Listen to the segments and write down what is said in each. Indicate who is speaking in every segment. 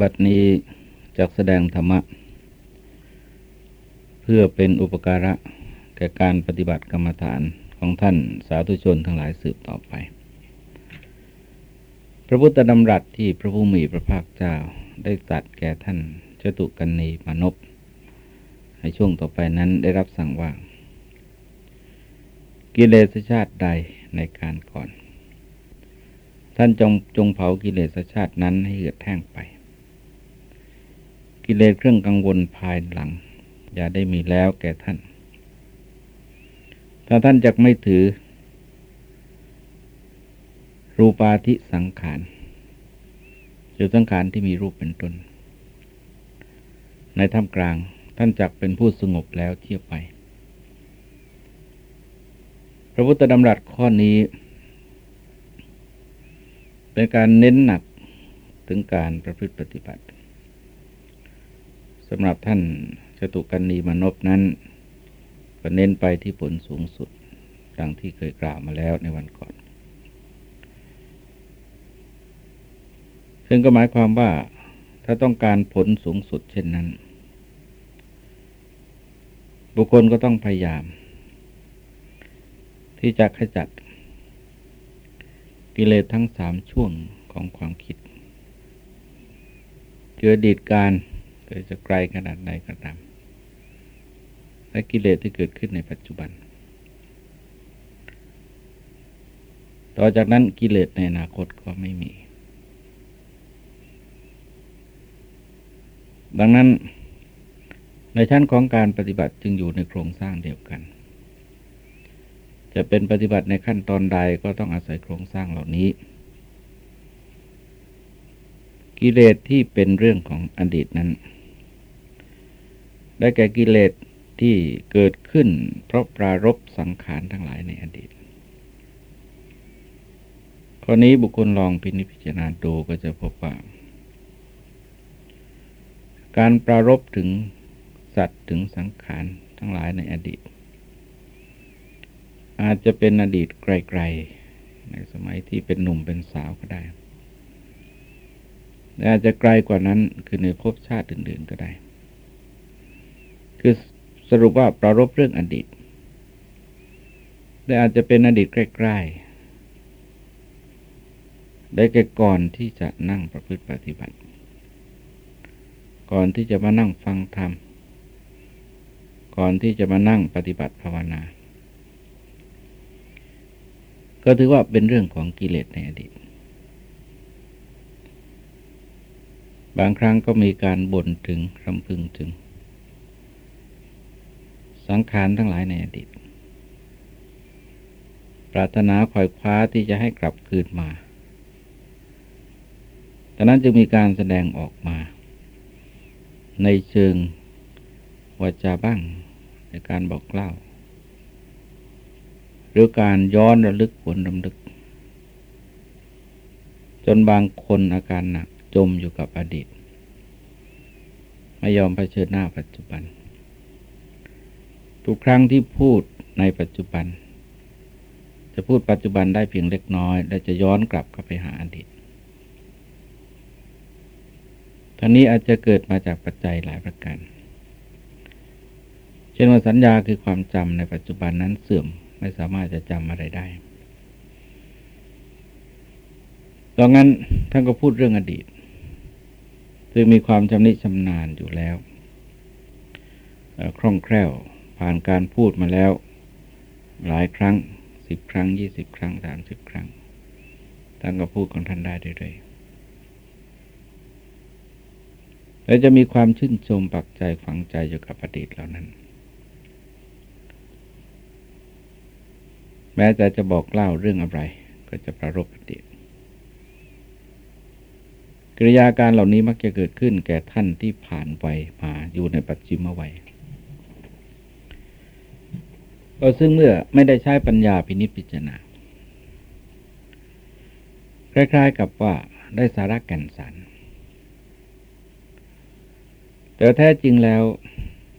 Speaker 1: บัดนี้จักแสดงธรรมะ เพื่อเป็นอุปการะ แก่การปฏิบัติกรรมฐานของท่านสาธุชนทั้งหลายสืบต่อไป พระพุทธดำรัสที่พระผู้มีพระภาคเจ้าได้ตัดแก่ท่านเจตุกันนีมานพในช่วงต่อไปนั้นได้รับสั่งว่า กิเลสชาติใดในการก่อน ท่านจงจงเผากิเลสชาตินั้นให้เหือดแห้งไป กิเลสเครื่องกังวลภายหลัง อย่าได้มีแล้วแก่ท่าน ถ้าท่านจะไม่ถือ รูปาธิสังขารหรือสังขารที่มีรูปเป็นต้น ในท่ามกลางท่านจักเป็นผู้สงบแล้วเที่ยวไป พระพุทธดำรัสข้อนี้ เป็นการเน้นหนักถึงการประพฤติปฏิบัติ สำหรับท่านจตุกันนีมนพนั้น ก็เน้นไปที่ผลสูงสุด ดังที่เคยกล่าวมาแล้วในวันก่อน ซึ่งก็หมายความว่าถ้าต้องการผลสูงสุดเช่นนั้น บุคคลก็ต้องพยายาม ที่จะขจัด กิเลสทั้งสามช่วงของความคิดเจอดีดการ เกิดจะไกลขนาดไหนก็ตามและกิเลสที่เกิดขึ้นในปัจจุบัน ต่อจากนั้นกิเลสในอนาคตก็ไม่มี ดังนั้นในชั้นของการปฏิบัติจึงอยู่ในโครงสร้างเดียวกัน จะเป็นปฏิบัติในขั้นตอนใดก็ต้องอาศัยโครงสร้างเหล่านี้ กิเลสที่เป็นเรื่องของอดีตนั้น ได้แก่กิเลสที่เกิดขึ้น เพราะปรารบสังขารทั้งหลายในอดีตข้อนี้บุคคลลองพินิจพิจารณาดูก็จะพบว่า การปรารบถึงสัตว์ถึงสังขารทั้งหลายในอดีต อาจจะเป็นอดีตไกลๆ ในสมัยที่เป็นหนุ่มเป็นสาวก็ได้แต่อาจจะไกลกว่านั้นคือในภพชาติอื่นๆก็ได้ คือสรุปว่าปรารบเรื่องอดีตแต่อาจจะเป็นอดีตใกล้ๆได้แก่ก่อนที่จะนั่งประพฤติปฏิบัติ ก่อนที่จะมานั่งฟังธรรม ก่อนที่จะมานั่งปฏิบัติภาวนา ก็ถือว่าเป็นเรื่องของกิเลสในอดีต บางครั้งก็มีการบ่นถึงรำพึงถึง สังขารทั้งหลายในอดีต ปรารถนาขวายคว้าที่จะให้กลับคืนมาดังนั้นจึงมีการแสดงออกมา ในเชิงวาจาบ้างในการบอกเล่า หรือการย้อนระลึกผลรำลึก จนบางคนอาการหนักจมอยู่กับอดีต ไม่ยอมเผชิญหน้าปัจจุบัน ทุกครั้งที่พูดในปัจจุบัน จะพูดปัจจุบันได้เพียงเล็กน้อย และจะย้อนกลับเข้าไปหาอดีตทั้งนี้อาจจะเกิดมาจากปัจจัยหลายประการ เช่นว่าสัญญาคือความจำในปัจจุบันนั้นเสื่อมไม่สามารถจะจำอะไรได้ดังนั้นท่านก็พูดเรื่องอดีต ซึ่งมีความชำนิชำนาญอยู่แล้วคล่องแคล่ว ผ่านการพูดมาแล้ว หลายครั้งสิบครั้งยี่สิบครั้งสามสิบครั้งท่านก็พูดของท่านได้เรื่อยๆและจะมีความชื่นชมปักใจฝังใจอยู่กับอดีตเหล่านั้น แม้แต่จะบอกเล่าเรื่องอะไร ก็จะประรบอดีตกิริยาการเหล่านี้มักจะเกิดขึ้นแก่ท่านที่ผ่านไปมาอยู่ในปัจจิมวัย ก็ซึ่งเมื่อไม่ได้ใช้ปัญญาพินิจพิจารณา คล้ายๆกับว่าได้สาระแก่นสาร แต่แท้จริงแล้ว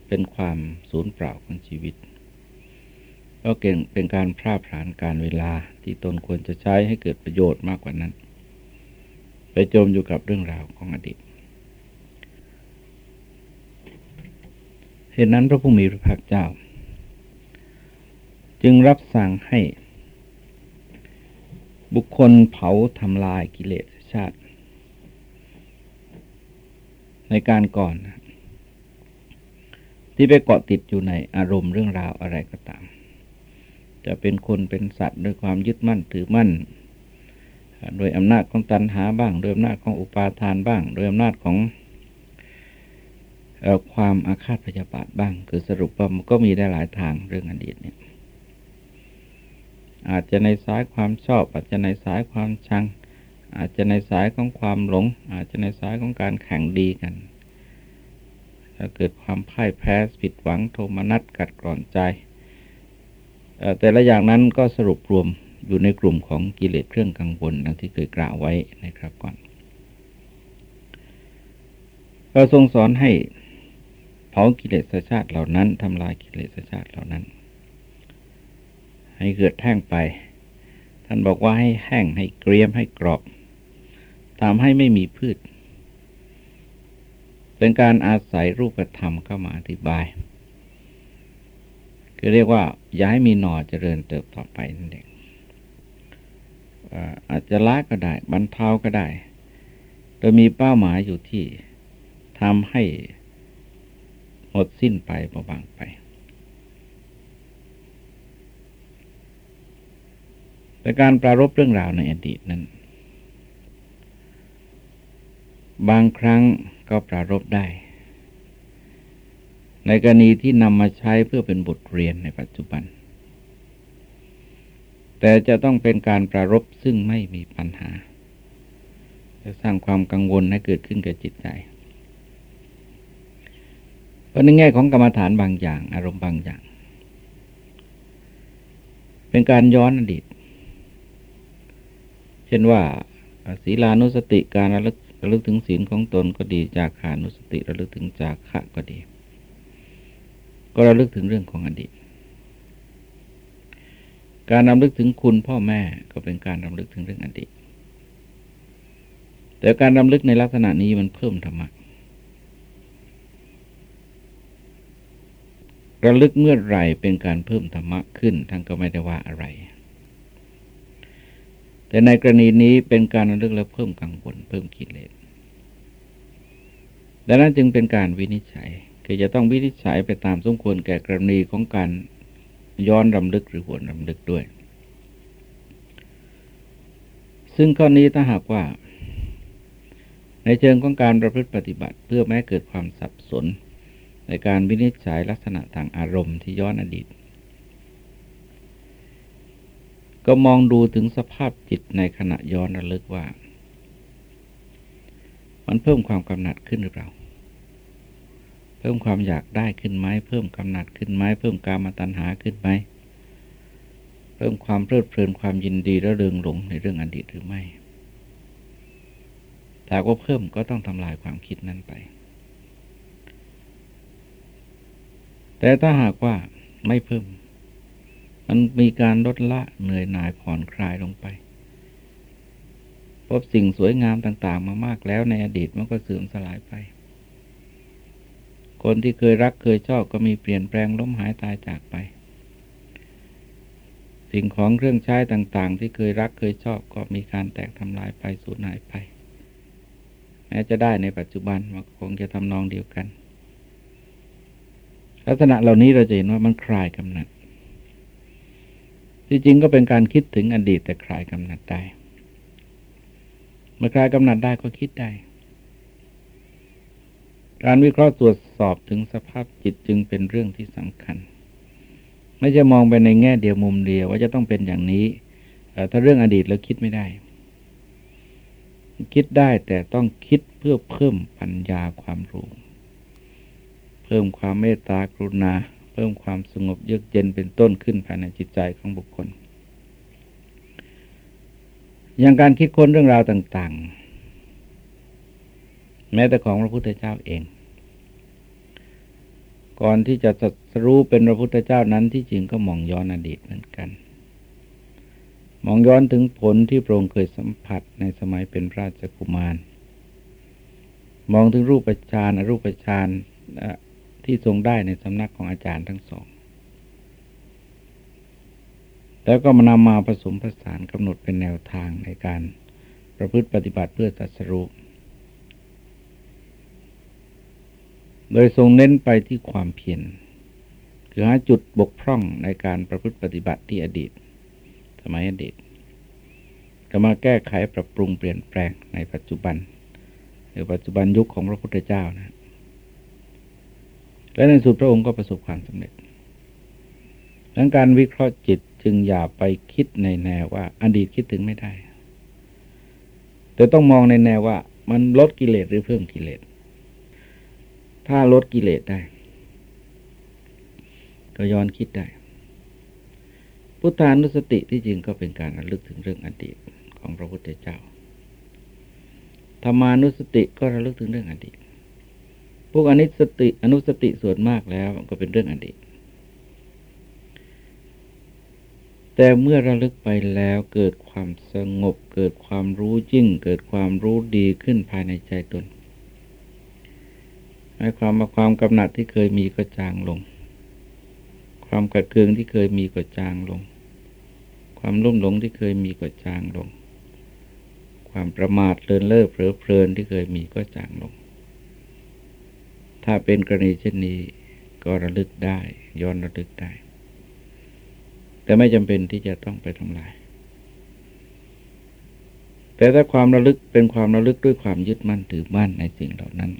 Speaker 1: เป็นความสูญเปล่าของชีวิต ก็เก่งเป็นการพลาดผ่านการเวลาที่ตนควรจะใช้ให้เกิดประโยชน์มากกว่านั้น ไปจมอยู่กับเรื่องราวของอดีตเหตุนั้นพระผู้มีพระภาคเจ้า จึงรับสั่งให้ บุคคลเผาทำลายกิเลสชาติ ในการก่อน ที่ไปเกาะติดอยู่ในอารมณ์เรื่องราวอะไรก็ตาม จะเป็นคนเป็นสัตว์ด้วยความยึดมั่นถือมั่น โดยอำนาจของตัณหาบ้าง โดยอำนาจของอุปาทานบ้าง โดยอำนาจของความอาฆาตพยาบาทบ้าง คือสรุปว่ามันก็มีได้หลายทางเรื่องอดีตเนี่ย อาจจะในสายความชอบ อาจจะในสายความชัง อาจจะในสายของความหลง อาจจะในสายของการแข่งดีกัน ถ้าเกิดความพ่ายแพ้ผิดหวังโทมนัสกัดกร่อนใจแต่ละอย่างนั้นก็สรุปรวมอยู่ในกลุ่มของกิเลสเครื่องกังวลดังที่เคยกล่าวไว้ในครับก่อนเราทรงสอนให้เผากิเลสชาติเหล่านั้นทำลายกิเลสชาติเหล่านั้น ให้เกิดแห้งไป ท่านบอกว่าให้แห้งให้เกรียมให้กรอบทำให้ไม่มีพืช เป็นการอาศัยรูปธรรมเข้ามาอธิบาย คือเรียกว่าย้ายมีหน่อเจริญเติบต่อไปนั่นเองอาจจะล้าก็ได้ บรรเทาก็ได้ โดยมีเป้าหมายอยู่ที่ทำให้หมดสิ้นไปประบางไป แต่การปรารบเรื่องราวในอดีตนั้น บางครั้งก็ปรารบได้ ในกรณีที่นำมาใช้เพื่อเป็นบทเรียนในปัจจุบัน แต่จะต้องเป็นการปรารบซึ่งไม่มีปัญหา จะสร้างความกังวลให้เกิดขึ้นกับจิตใจเพราะในแง่ของกรรมฐานบางอย่าง อารมณ์บางอย่าง เป็นการย้อนอดีต เช่นว่าศีลานุสติการระลึกระลึกถึงศีลของตนก็ดีจากขานุสติระลึกถึงจากขะก็ดี ก็ระลึกถึงเรื่องของอดีต การรำลึกถึงคุณพ่อแม่ก็เป็นการรำลึกถึงเรื่องอดีต แต่การรำลึกในลักษณะนี้มันเพิ่มธรรมะระลึกเมื่อไรเป็นการเพิ่มธรรมะขึ้นท่านก็ไม่ได้ว่าอะไร แต่ในกรณีนี้เป็นการระลึกแล้วเพิ่มกังวลเพิ่มกิเลสดังนั้นจึงเป็นการวินิจฉัย คือจะต้องวินิจฉัยไปตามสมควรแก่กรณีของการย้อนรำลึกหรือหวนรำลึกด้วย ซึ่งข้อนี้ถ้าหากว่า ในเชิงของการประพฤติปฏิบัติเพื่อแม้เกิดความสับสน ในการวินิจฉัยลักษณะทางอารมณ์ที่ย้อนอดีต ก็มองดูถึงสภาพจิตในขณะย้อนระลึกว่า มันเพิ่มความกำหนัดขึ้นหรือเปล่า เพิ่มความอยากได้ขึ้นไหมเพิ่มกำหนัดขึ้นไหมเพิ่มการมาตัญหาขึ้นไหมเพิ่มความเพลิดเพลินความยินดีและเริงหลงในเรื่องอดีตหรือไม่ถ้าว่าเพิ่มก็ต้องทำลายความคิดนั้นไป แต่ถ้าหากว่าไม่เพิ่ม มันมีการลดละเหนื่อยหน่ายผ่อนคลายลงไป พบสิ่งสวยงามต่างๆ มามากแล้วในอดีตมันก็เสื่อมสลายไป คนที่เคยรักเคยชอบก็มีเปลี่ยนแปลงล้มหายตายจากไป สิ่งของเครื่องใช้ต่างๆ ที่เคยรักเคยชอบก็มีการแตกทำลายไปสูญหายไป แม้จะได้ในปัจจุบันมันคงจะทำนองเดียวกัน ลักษณะเหล่านี้เราจะเห็นว่ามันคลายกำหนัด ที่จริงก็เป็นการคิดถึงอดีตแต่คลายกำหนัดได้ เมื่อคลายกำหนัดได้ก็คิดได้ การวิเคราะห์ตรวจสอบถึงสภาพจิตจึงเป็นเรื่องที่สำคัญ ไม่จะมองไปในแง่เดียวมุมเดียวว่าจะต้องเป็นอย่างนี้ถ้าเรื่องอดีตแล้วคิดไม่ได้ คิดได้แต่ต้องคิดเพื่อเพิ่มปัญญาความรู้ เพิ่มความเมตตากรุณา พิ่มความสงบเยือกเย็นเป็นต้นขึ้นภายในจิตใจของบุคคล อย่างการคิดค้นเรื่องราวต่าง ๆ แม้แต่ของพระพุทธเจ้าเอง ก่อนที่จะสัสรู้เป็นพระพุทธเจ้านั้นที่จริงก็มองย้อนอดีตเหมือนกัน มองย้อนถึงผลที่พระองค์เคยสัมผัสในสมัยเป็นพระราชกุมาร มองถึงรูปฌานอรูปฌาน ที่ทรงได้ในสำนักของอาจารย์ทั้งสอง แล้วก็มานำมาผสมผสานกำหนดเป็นแนวทางในการประพฤติปฏิบัติเพื่อตัสรุโดยทรงเน้นไปที่ความเพียรคือหาจุดบกพร่องในการประพฤติปฏิบัติที่อดีต สมัยอดีต ก็มาแก้ไขปรับปรุงเปลี่ยนแปลงในปัจจุบัน หรือปัจจุบันยุคของพระพุทธเจ้านะ และในสุดพระองค์ก็ประสบความสำเร็จดังการวิเคราะห์จิตจึงอย่าไปคิดในแนวว่าอดีตคิดถึงไม่ได้ แต่ต้องมองในแนวว่า มันลดกิเลสหรือเพิ่มกิเลส ถ้าลดกิเลสได้ ก็ย้อนคิดได้ พุทธานุสติที่จริงก็เป็นการระลึกถึงเรื่องอดีตของพระพุทธเจ้าธรรมานุสติก็ระลึกถึงเรื่องอดีต พวกอนิสติ อนุสติส่วนมากแล้วก็เป็นเรื่องอดีต แต่เมื่อระลึกไปแล้วเกิดความสงบ เกิดความรู้ยิ่ง เกิดความรู้ดีขึ้นภายในใจตนหมายความว่าความกำหนัดที่เคยมีก็จางลง ความกัดเคืองที่เคยมีก็จางลง ความรุ่มหลงที่เคยมีก็จางลง ความประมาทเลินเล่อเผลอเพลินที่เคยมีก็จางลง ถ้าเป็นกรณีเช่นนี้ก็ระลึกได้ย้อนระลึกได้ แต่ไม่จำเป็นที่จะต้องไปทำลาย แต่ถ้าความระลึกเป็นความระลึกด้วยความยึดมั่นถือมั่นในสิ่งเหล่านั้น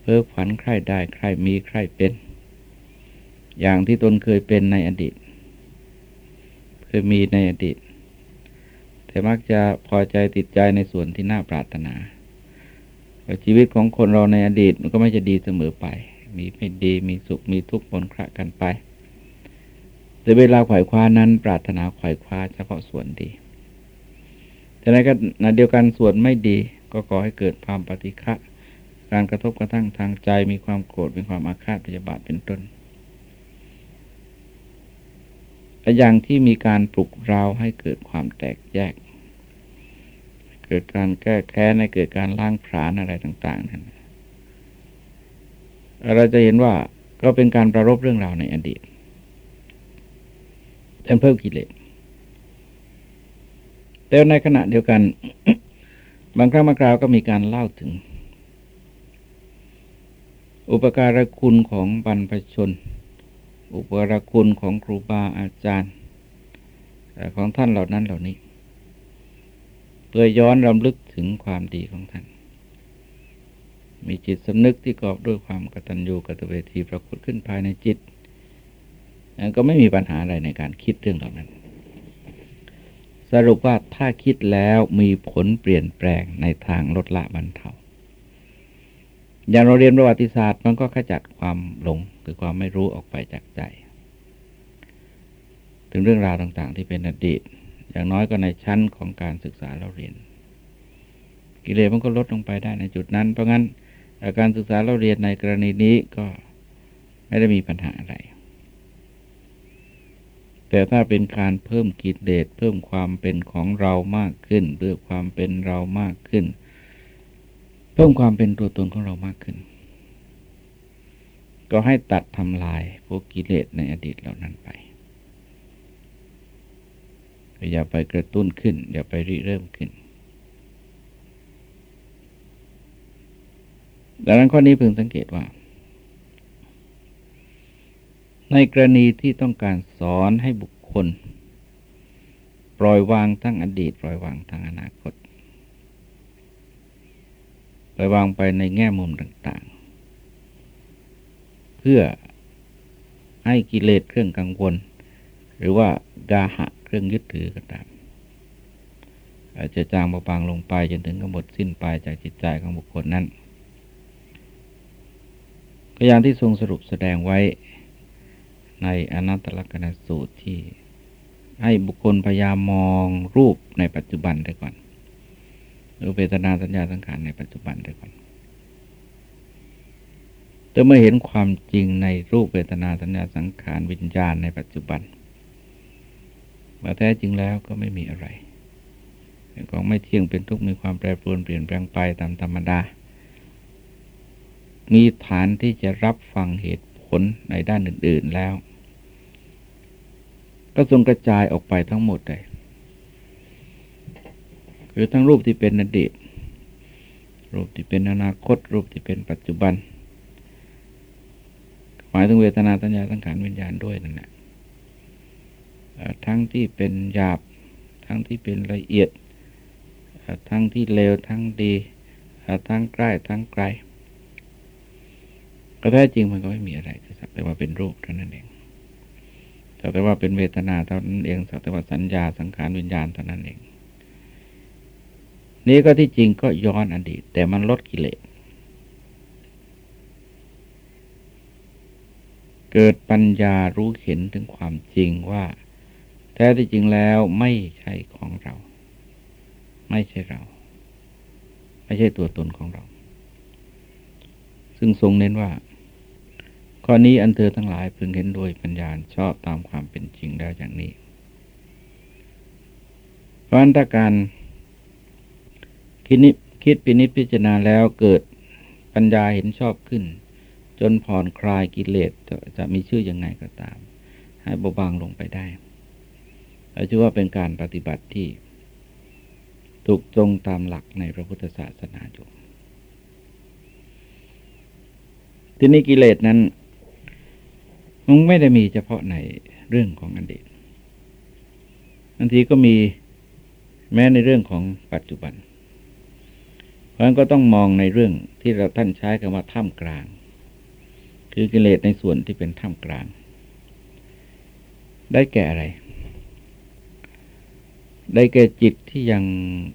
Speaker 1: เพ้อฝันใครได้ใครมีใครเป็น อย่างที่ตนเคยเป็นในอดีต เคยมีในอดีต แต่มักจะพอใจติดใจในส่วนที่น่าปรารถนา ชีวิตของคนเราในอดีตมันก็ไม่จะดีเสมอไป มีไม่ดีมีสุขมีทุกข์ปนคระกันไปแต่เวลาขวายคว้านั้น ปรารถนาขวายคว้าเฉพาะส่วนดีแต่ในขณะเดียวกันส่วนไม่ดีก็ก่อให้เกิดความปฏิฆะการกระทบกระทั่งทางใจมีความโกรธมีความอาฆาตพยาบาทเป็นต้นอย่างที่มีการปลุกเราให้เกิดความแตกแยก เกิดการแก้แค้นในเกิดการล้างผลาญอะไรต่าง ๆ นั้นเราจะเห็นว่าก็เป็นการประรบเรื่องราวในอดีตเพิ่มกิเลสแต่ในขณะเดียวกัน บางครั้งบางคราวก็มีการเล่าถึง อุปการะคุณของบรรพชน อุปการะคุณของครูบาอาจารย์ ของท่านเหล่านั้นเหล่านี้ พื่อย้อนรำลึกถึงความดีของท่าน มีจิตสำนึกที่กอบด้วยความกตัญญูกตเวทีปรากฏขึ้นภายในจิตนั้นก็ไม่มีปัญหาอะไรในการคิดเรื่องเหล่านั้น สรุปว่าถ้าคิดแล้วมีผลเปลี่ยนแปลงในทางลดละบรรเทาอย่างเราเรียนประวัติศาสตร์มันก็ขจัดความหลงคือความไม่รู้ออกไปจากใจ ถึงเรื่องราวต่างๆที่เป็นอดีต อย่างน้อยก็ในชั้นของการศึกษาเราเรียน กิเลสมันก็ลดลงไปได้ในจุดนั้น เพราะงั้นการศึกษาเราเรียนในกรณีนี้ก็ไม่ได้มีปัญหาอะไร แต่ถ้าเป็นการเพิ่มกิเลสเพิ่มความเป็นของเรามากขึ้นเพื่อความเป็นเรามากขึ้น เพิ่มความเป็นตัวตนของเรามากขึ้น ก็ให้ตัดทำลายพวกกิเลสในอดีตเหล่านั้นไป อย่าไปกระตุ้นขึ้น อย่าไปริเริ่มขึ้น ดังนั้นข้อนี้พึงสังเกตว่า ในกรณีที่ต้องการสอนให้บุคคล ปล่อยวางทั้งอดีต ปล่อยวางทั้งอนาคต ปล่อยวางไปในแง่มุมต่าง ๆ เพื่อให้กิเลสเครื่องกังวล หรือว่ากาหะ รื่องยึดถือก็ตามอาจจะจางเบาบางลงไปจนถึงกำหมดสิ้นไปจากจิตใจของบุคคลนั้นก็อย่างที่ทรงสรุปแสดงไว้ในอนัตตลกนสูตรที่ให้บุคคลพยายามมองรูปในปัจจุบันได้ก่อนรูปเวทนาสัญญาสังขารในปัจจุบันได้ก่อนแต่เมื่อเห็นความจริงในรูปเวทนาสัญญาสังขารวิญญาณในปัจจุบัน มาแท้จริงแล้วก็ไม่มีอะไรของไม่เที่ยงเป็นทุกข์มีความแปรปรวนเปลี่ยนแปลงไปตามธรรมดา มีฐานที่จะรับฟังเหตุผลในด้านอื่น ๆแล้ว ก็ทรงกระจายออกไปทั้งหมดเลยคือทั้งรูปที่เป็นอดีต รูปที่เป็นอนาคต รูปที่เป็นปัจจุบัน หมายถึงเวทนาตัญญาสังขารวิญญาณด้วยนั่นแหละ ทั้งที่เป็นหยาบ ทั้งที่เป็นละเอียด ทั้งที่เลวทั้งดี ทั้งใกล้ทั้งไกล ก็แท้จริงมันก็ไม่มีอะไรสักแต่ว่าเป็นรูปเท่านั้นเองสักแต่ว่าเป็นเวทนาเท่านั้นเองสักแต่ว่าสัญญาสังขารวิญญาณเท่านั้นเอง นี้ก็ที่จริงก็ย้อนอดีต แต่มันลดกิเลสเกิดปัญญารู้เห็นถึงความจริงว่า แท้ที่จริงแล้วไม่ใช่ของเรา ไม่ใช่เรา ไม่ใช่ตัวตนของเรา ซึ่งทรงเน้นว่า ข้อนี้อันเธอทั้งหลายพึงเห็นโดยปัญญาชอบตามความเป็นจริงแล้วอย่างนี้ เพราะอันตการคิดนิคิดปินิจพิจารณาแล้วเกิดปัญญาเห็นชอบขึ้น จนผ่อนคลายกิเลสจะมีชื่อยังไงก็ตาม ให้เบาบางลงไปได้ ชื่อว่าเป็นการปฏิบัติที่ถูกตรงตามหลักในพระพุทธศาสนาอยู่ทีนี้กิเลสนั้น มันไม่ได้มีเฉพาะในเรื่องของอดีตบางทีก็มีแม้ในเรื่องของปัจจุบัน เพราะนั้นก็ต้องมองในเรื่องที่เราท่านใช้คำว่าท่ามกลาง คือกิเลสในส่วนที่เป็นท่ามกลาง ได้แก่อะไร ได้แก่จิตที่ยัง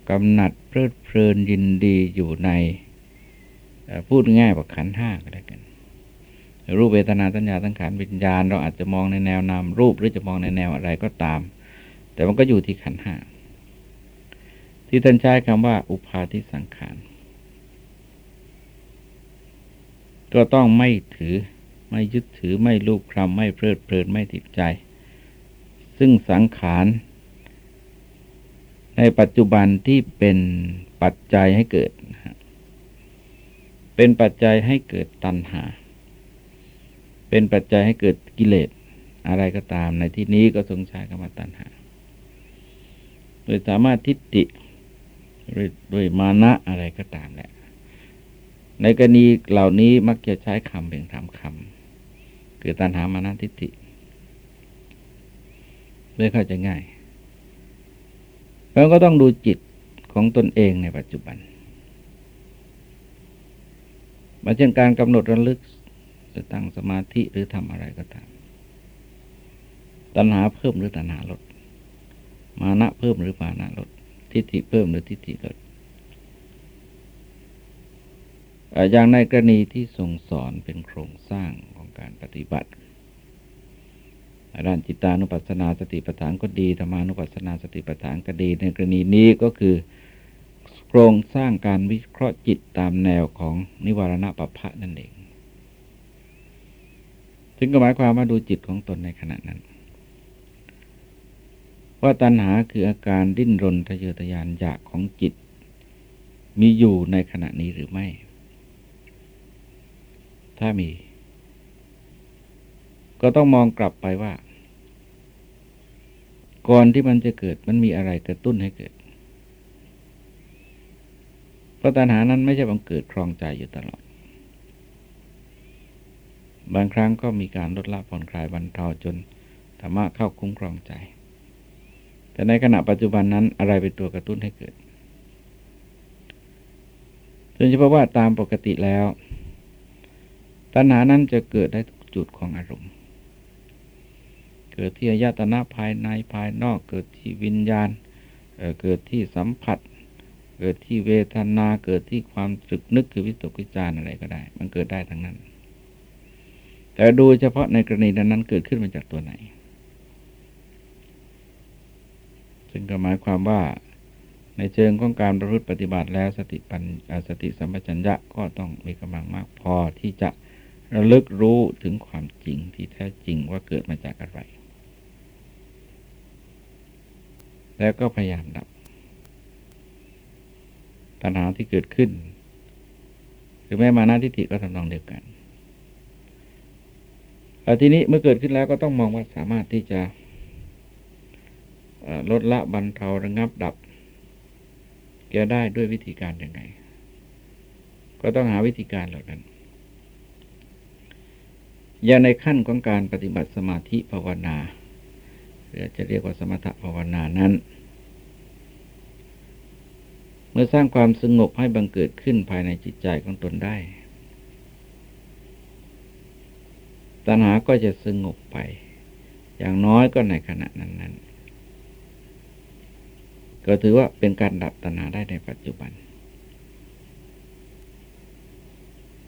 Speaker 1: กำหนัดเพลิดเพลินยินดีอยู่ในพูดง่ายกว่าขันห้าก็ได้กันรูปเวทนาสัญญาสังขารวิญญาณ เราอาจจะมองในแนวนามรูปหรือจะมองในแนวอะไรก็ตาม แต่มันก็อยู่ที่ขันห้าที่ท่านใช้คำว่า อุปาทิสังขารก็ต้องไม่ถือไม่ยึดถือไม่ลูกคลำไม่เพลิดเพลินไม่ติดใจ ซึ่งสังขาร ในปัจจุบันที่เป็นปัจจัยให้เกิด เป็นปัจจัยให้เกิดตัณหา เป็นปัจจัยให้เกิดกิเลสอะไรก็ตามในที่นี้ก็ทรงใช้คำว่าตัณหา โดยสามารถทิฏฐิด้วยมานะอะไรก็ตามแหละ ในกรณีเหล่านี้มักจะใช้คำเพียงสามคำคือตัณหามานะทิฏฐิเพื่อเข้าใจง่าย เราก็ต้องดูจิตของตนเองในปัจจุบันมาเช่นการกำหนดระลึกจะตั้งสมาธิหรือทำอะไรก็ตาม ตัณหาเพิ่มหรือตัณหาลด มานะเพิ่มหรือมานะลด ทิฏฐิเพิ่มหรือทิฏฐิลดอย่างในกรณีที่ทรงสอนเป็นโครงสร้างของการปฏิบัติ ด้านจิตานุปัสสนาสติปัฏฐานก็ดีธรรมานุปัสสนาสติปัฏฐานก็ดี ในกรณีนี้ก็คือโครงสร้างการวิเคราะห์จิตตามแนวของนิวรณปภะนั่นเองถึงก็หมายความว่าดูจิตของตนในขณะนั้น ว่าตัณหาคืออาการดิ้นรนทะเยอทะยานอยากของจิต มีอยู่ในขณะนี้หรือไม่ ถ้ามี ก็ต้องมองกลับไปว่า ก่อนที่มันจะเกิดมันมีอะไรกระตุ้นให้เกิด เพราะตัณหานั้นไม่ใช่บังเกิดครองใจอยู่ตลอด บางครั้งก็มีการลดละผ่อนคลายบรรเทาจนธรรมะเข้าคุ้มครองใจ แต่ในขณะปัจจุบันนั้นอะไรเป็นตัวกระตุ้นให้เกิดโดยเฉพาะว่าตามปกติแล้ว ตัณหานั้นจะเกิดได้ทุกจุดของอารมณ์ กิดที่อายตนะภายในภายนอกเกิดที่วิญญาณเเกิดที่สัมผัส เกิดที่เวทนาเกิดที่ความสึกนึกคือวิตกวิจารอะไรก็ได้ มันเกิดได้ทั้งนั้น แต่ดูเฉพาะในกรณีนั้นเกิดขึ้นมาจากตัวไหน ซึ่งก็หมายความว่าในเชิงของการประพฤติปฏิบัติแล้วสติปัญสติสัมปชัญญะก็ต้องมีกำลังมากพอที่จะระลึกรู้ถึงความจริงที่แท้จริงว่าเกิดมาจากอะไร แล้วก็พยายามดับ ตัณหาที่เกิดขึ้น หรือแม้มานาทิฏฐิก็ทำนองเดียวกันทีนี้เมื่อเกิดขึ้นแล้วก็ต้องมองว่าสามารถที่จะลดละบรรเทาระงับดับแกได้ด้วยวิธีการยังไง ก็ต้องหาวิธีการเหล่านั้น อย่างในขั้นของการปฏิบัติสมาธิภาวนา หรือจะเรียกว่าสมถภาวนานั้น เมื่อสร้างความสงบให้บังเกิดขึ้นภายในจิตใจของตนได้ ตัณหาก็จะสงบไป อย่างน้อยก็ในขณะนั้นๆก็ถือว่าเป็นการดับตัณหาได้ในปัจจุบัน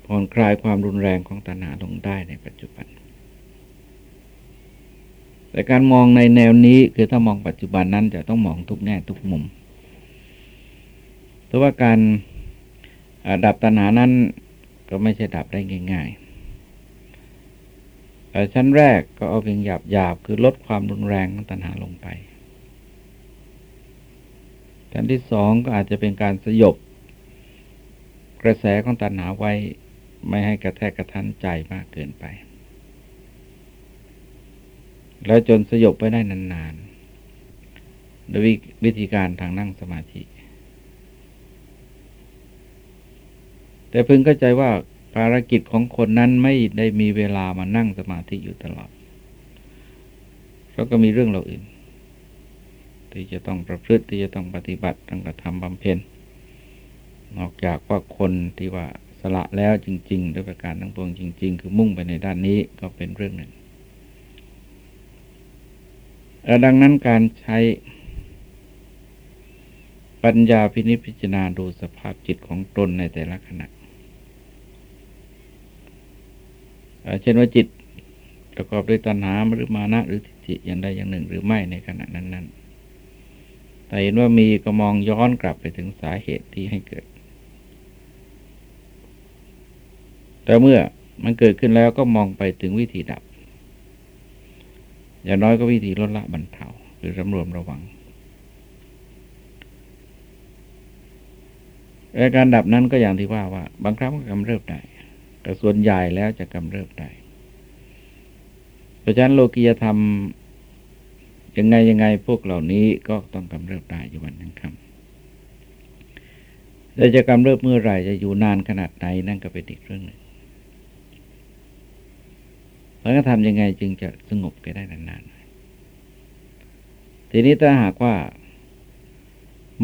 Speaker 1: ผ่อนคลายความรุนแรงของตัณหาลงได้ในปัจจุบัน แต่การมองในแนวนี้คือถ้ามองปัจจุบันนั้นจะต้องมองทุกแง่ทุกมุมเพราะว่าการดับตัณหานั้นก็ไม่ใช่ดับได้ง่ายๆชั้นแรกก็เอาเพียงหยาบๆคือลดความรุนแรงของตัณหาลงไปการที่สองก็อาจจะเป็นการสยบ กระแสของตัณหาไว้ไม่ให้กระแทกกระทันใจมากเกินไป แล้วจนสยบไปได้นานๆโดยวิธีการทางนั่งสมาธิ แต่พึงเข้าใจว่าภารกิจของคนนั้นไม่ได้มีเวลามานั่งสมาธิอยู่ตลอดเขาก็มีเรื่องเราอื่น ที่จะต้องประพฤติที่จะต้องปฏิบัติต้องกระทำบำเพ็ญนอกจากว่าคนที่ว่าสละแล้วจริง ๆ ด้วยประการทั้งปวงจริง ๆ คือมุ่งไปในด้านนี้ก็เป็นเรื่องหนึ่ง ดังนั้นการใช้ปัญญาพินิจพิจารณาดูสภาพจิตของตนในแต่ละขณะ เช่นว่าจิตประกอบด้วยตัณหาหรือมานะหรือทิฏฐิอย่างใดอย่างหนึ่งหรือไม่ในขณะนั้น ๆ แต่เห็นว่ามีก็มองย้อนกลับไปถึงสาเหตุที่ให้เกิด แต่เมื่อมันเกิดขึ้นแล้วก็มองไปถึงวิธีดับ อย่างน้อยก็วิธีลดละบรรเทาหรือสำรวมระวังและการดับนั้นก็อย่างที่ว่าว่า บางครั้งก็กำเริบได้แต่ส่วนใหญ่แล้วจะกำเริบได้เพราะฉะนั้นโลกียธรรมยังไงยังไงพวกเหล่านี้ก็ต้องกำเริบได้อยู่วันยังคำแต่จะกำเริบเมื่อไหร่จะอยู่นานขนาดไหนนั่นก็เป็นอีกเรื่องหนึ่ง แล้วก็ทำยังไงจึงจะสงบไปได้นานๆ ทีนี้ถ้าหากว่า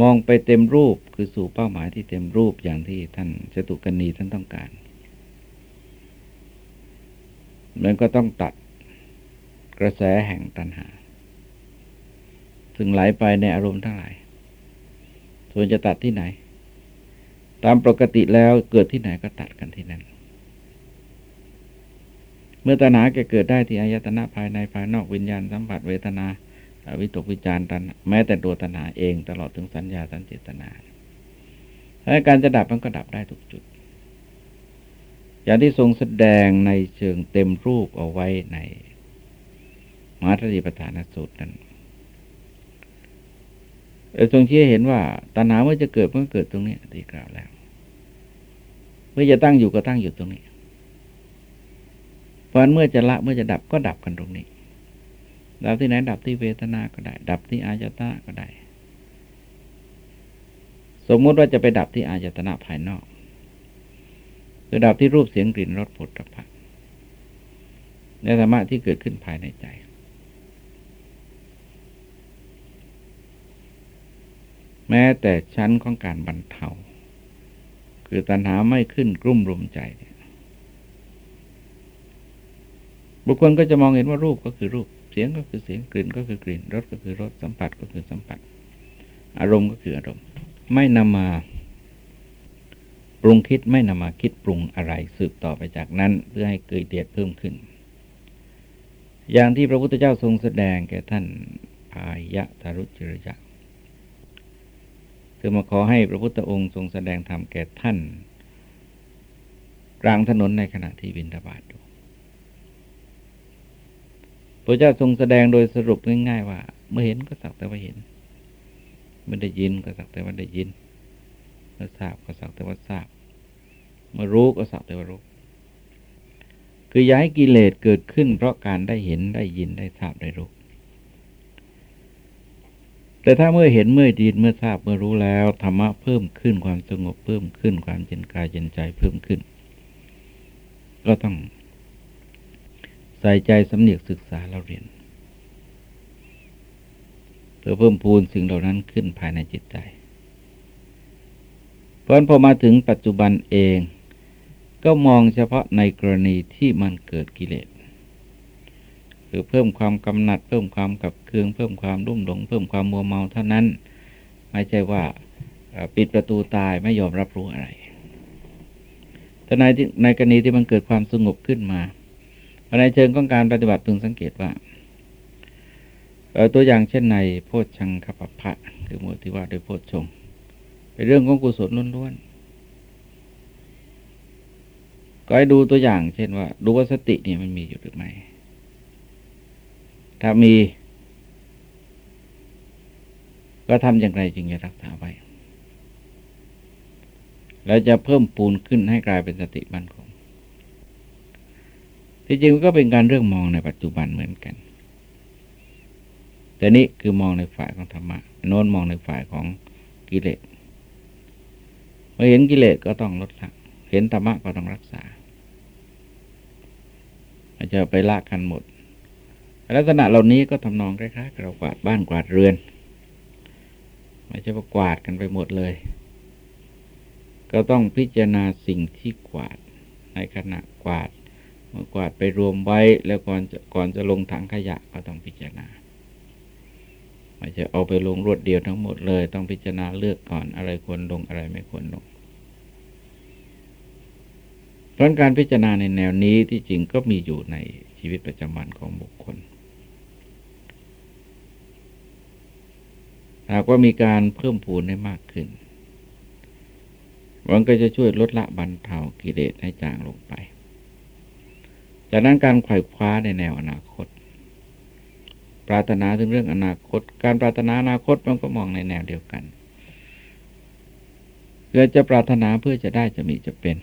Speaker 1: มองไปเต็มรูปคือสู่เป้าหมายที่เต็มรูปอย่างที่ท่านจตุกนีท่านต้องการมันก็ต้องตัดกระแสแห่งตัณหาซึ่งไหลไปในอารมณ์ทั้งหลาย ส่วนจะตัดที่ไหน ตามปกติแล้วเกิดที่ไหนก็ตัดกันที่นั่น เมื่อตัณหาแกเกิดได้ที่อายตนะภายในภายนอกวิญญาณสัมผัสเวทนาวิตกวิจารตันแม้แต่ตัวตัณหาเองตลอดถึงสัญญาสัญเจตนาถ้าการจะดับมันก็ดับได้ทุกจุด อย่างที่ทรงแสดงในเชิงเต็มรูปเอาไว้ในมาตริปฐานสูตรนั้นทรงชี้เห็นว่าตัณหาเมื่อจะเกิดเมื่อเกิดตรงนี้ที่กล่าวแล้ว เมื่อจะตั้งอยู่ก็ตั้งอยู่ตรงนี้ ราะเมื่อจะละเมื่อจะดับก็ดับกันตรงนี้ ดับที่ไหนดับที่เวทนาก็ได้ ดับที่อาจตนะก็ได้ สมมุติว่าจะไปดับที่อาจตนะภายนอกหรือดับที่รูปเสียงกลิ่นรสผลตภัณฑ์ในธรรมะที่เกิดขึ้นภายในใจ แม้แต่ชั้นของการบรรเทา คือตัณหาไม่ขึ้นกลุ่มรุมใจ บุคคลก็จะมองเห็นว่ารูปก็คือรูป เสียงก็คือเสียง กลิ่นก็คือกลิ่น รสก็คือรส สัมผัสก็คือสัมผัส อารมณ์ก็คืออารมณ์ ไม่นำมาปรุงคิดไม่นำมาคิดปรุงอะไรสืบต่อไปจากนั้น เพื่อให้เกิดเดียดเพิ่มขึ้น อย่างที่พระพุทธเจ้าทรงแสดงแก่ท่านพายะทารุจิรยะคือมาขอให้พระพุทธองค์ทรงแสดงธรรมแก่ท่าน กลางถนนในขณะที่บินทบาทอยู่ พระเจ้าทรงแสดงโดยสรุปง่ายๆว่า เมื่อเห็นก็สักแต่ว่าเห็นเมื่อได้ยินก็สักแต่ว่าได้ยินเมื่อทราบก็สักแต่ว่าทราบเมื่อรู้ก็สักแต่ว่ารู้ คือย้ายกิเลสเกิดขึ้น เพราะการได้เห็นได้ยินได้ทราบได้รู้ แต่ถ้าเมื่อเห็นเมื่อดีเมื่อทราบเมื่อรู้แล้วธรรมะเพิ่มขึ้นความสงบเพิ่มขึ้นความเย็นกายเย็นใจเพิ่มขึ้น ก็ต้อง ใส่ใจสำเนียกศึกษาเราเรียน เพื่อเพิ่มพูนสิ่งเหล่านั้นขึ้นภายในจิตใจ เพราะพอมาถึงปัจจุบันเอง ก็มองเฉพาะในกรณีที่มันเกิดกิเลสคือเพิ่มความกำหนัด เพิ่มความกับเคือง เพิ่มความรุ่มหลง เพิ่มความมัวเมาเท่านั้น ไม่ใช่ว่าปิดประตูตายไม่ยอมรับรู้อะไรแต่ในในกรณีที่มันเกิดความสงบขึ้นมา ในเชิงของการปฏิบัติพึงสังเกตว่าตัวอย่างเช่นในโพชชังคปพะคือมวดที่ว่าโดยโพชชง เป็นเรื่องของกุศลล้วนๆก็ให้ดูตัวอย่าง เช่นว่า ดูว่าสติเนี่ยมันมีอยู่หรือไม่ถ้ามีก็ทำอย่างไรจึงจะรักษาไว้ แล้วจะเพิ่มปูนขึ้นให้กลายเป็นสติบันคง ที่จริงก็เป็นการเรื่องมองในปัจจุบันเหมือนกัน แต่นี้คือมองในฝ่ายของธรรมะโน้นมองในฝ่ายของกิเลสเมื่อเห็นกิเลสก็ต้องลดละเห็นธรรมะก็ต้องรักษาอาจจะไปละกันหมด ลักษณะเหล่านี้ก็ทำนองคล้ายๆเรากวาดบ้านกวาดเรือน ไม่ใช่ว่ากวาดกันไปหมดเลย ก็ต้องพิจารณาสิ่งที่กวาดในขณะกวาด กวาดไปรวมไว้แล้วก่อนจะก่อนจะลงถังขยะก็ต้องพิจารณาไม่ใช่เอาไปลงรวดเดียวทั้งหมดเลย ต้องพิจารณาเลือกก่อนอะไรควรลงอะไรไม่ควรลงเพราะการพิจารณาในแนวนี้ที่จริงก็มีอยู่ในชีวิตประจำวันของบุคคล หากว่ามีการเพิ่มพูนให้มากขึ้นมันก็จะช่วยลดละบรรเทากิเลสให้จางลงไป จากนั้นการไขว่คว้าในแนวอนาคต ปรารถนาถึงเรื่องอนาคต การปรารถนาอนาคตมันก็มองในแนวเดียวกันเพื่อจะปรารถนาเพื่อจะได้จะมีจะเป็น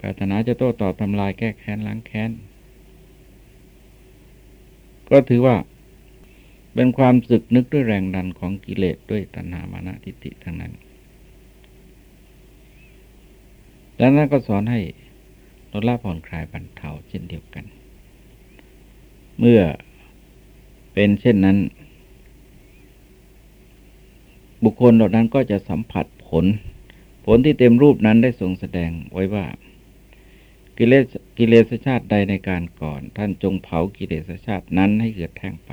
Speaker 1: ปรารถนาจะโต้ตอบทำลายแก้แค้นล้างแค้น ก็ถือว่าเป็นความสึกนึกด้วยแรงดันของกิเลสด้วยตัณหามานะทิฏฐิทั้งนั้นดังนั้นก็สอนให้ ลดละผ่อนคลายบรรเทาเช่นเดียวกัน เมื่อเป็นเช่นนั้น บุคคลเหล่านั้นก็จะสัมผัสผล ผลที่เต็มรูปนั้นได้ทรงแสดงไว้ว่า กิเลสกิเลสชาติใดในการก่อน ท่านจงเผากิเลสชาตินั้นให้เกิดแท่งไป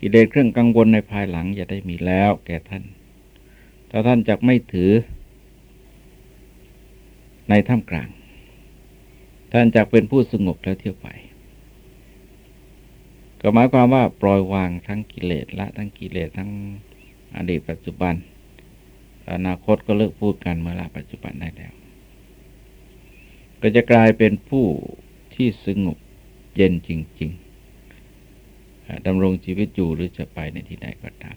Speaker 1: กิเลสเครื่องกังวลในภายหลังอย่าได้มีแล้วแก่ท่านถ้าท่านจะไม่ถือในท่ามกลาง ท่านจักเป็นผู้สงบแล้วเที่ยวไป ก็หมายความว่าปล่อยวางทั้งกิเลสละทั้งกิเลสทั้งอดีตปัจจุบัน อนาคตก็เลิกพูดกันเมื่อละปัจจุบันได้แล้ว ก็จะกลายเป็นผู้ที่สงบเย็นจริง ๆดำรงชีวิตอยู่หรือจะไปในที่ใดก็ตาม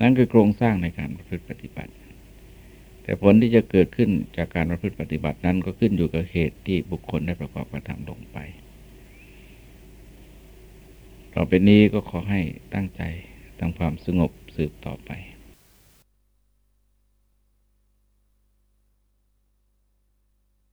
Speaker 1: นั่นคือโครงสร้างในการประพฤติปฏิบัติ แต่ผลที่จะเกิดขึ้นจากการประพฤติปฏิบัตินั้นก็ขึ้นอยู่กับเหตุที่บุคคลได้ประกอบกระทำลงไป ต่อไปนี้ก็ขอให้ตั้งใจทำความสงบสืบต่อไป